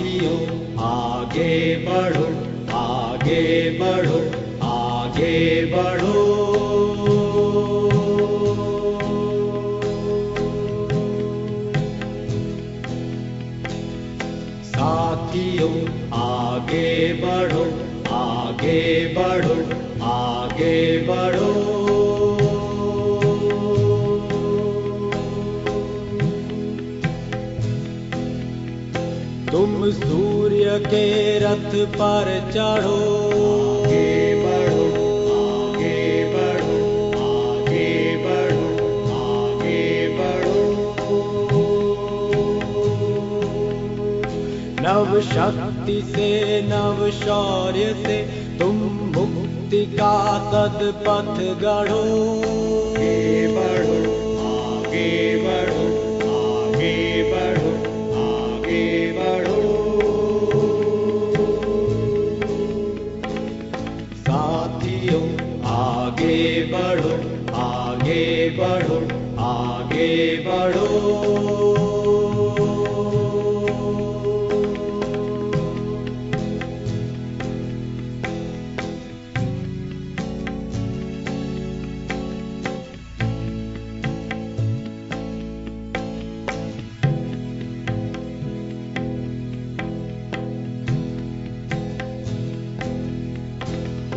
आगे बढ़ो आगे बढ़ो आगे बढ़ो। साथियों आगे बढ़ो आगे बढ़ो आगे बढ़ो तुम सूर्य के रथ पर चढ़ो। आगे बढ़ो आगे बढ़ो आगे बढ़ो आगे बढ़ो। नव शक्ति से नव शौर्य से तुम मुक्ति का सदपथ गढ़ो। आगे बढ़ो आगे बढ़ो।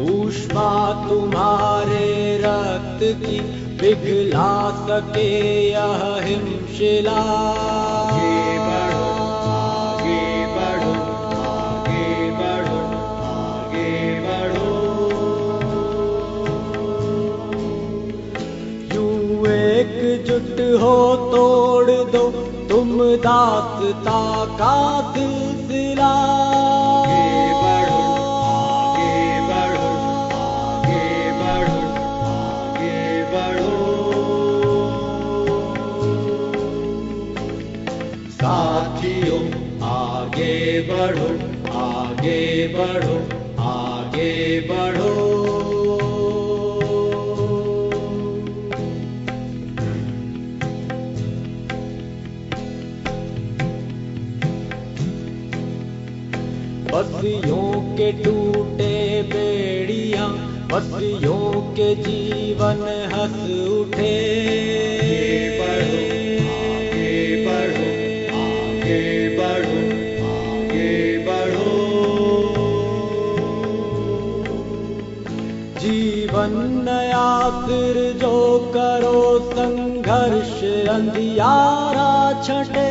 ऊष्मा तुम्हारे रक्त की पिघला सके यह हिमशिला जुट हो तोड़ दो तुम दासता का सिलसिला बढ़ो आगे बढ़ो आगे बढ़ो। बसियों के टूटे बेड़िया बसियों के जीवन हंस उठे। जीवन फिर जो करो संघर्ष अंधियारा छटे।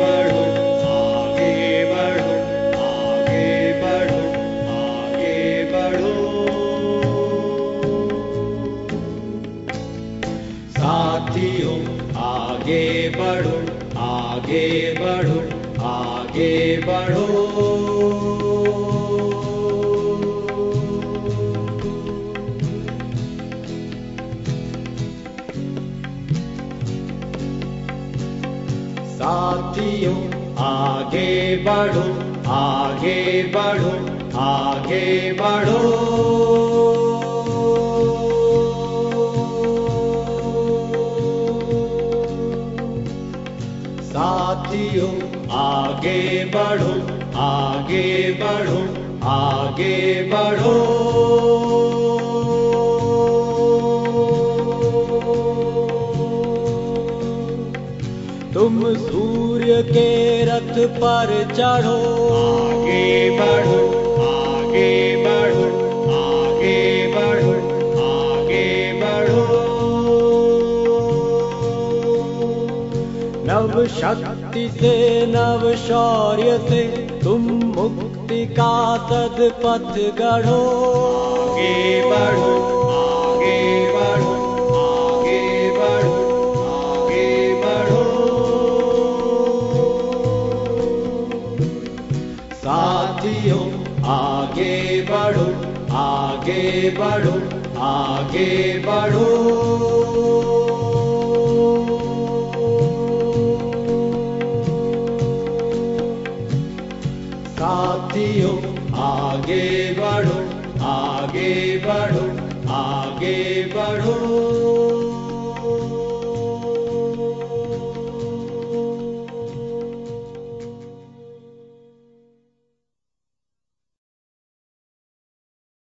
बढ़ो, आगे बढ़ो आगे बढ़ो आगे बढ़ो। साथियों, आगे बढ़ो आगे बढ़ो आगे बढ़ो। साथियों आगे बढ़ो आगे बढ़ो आगे बढ़ो साथियों आगे बढ़ो आगे बढ़ो आगे बढ़ो पर चढ़ो। आगे बढ़ो आगे बढ़ो आगे बढ़ो आगे बढ़ो। नव शक्ति से नव शौर्य से तुम मुक्ति का सदपथ गढ़ो। आगे बढ़ो आगे बढ़ो आगे बढ़ो आगे बढ़ो। साथियों आगे बढ़ो आगे बढ़ो आगे बढ़ो।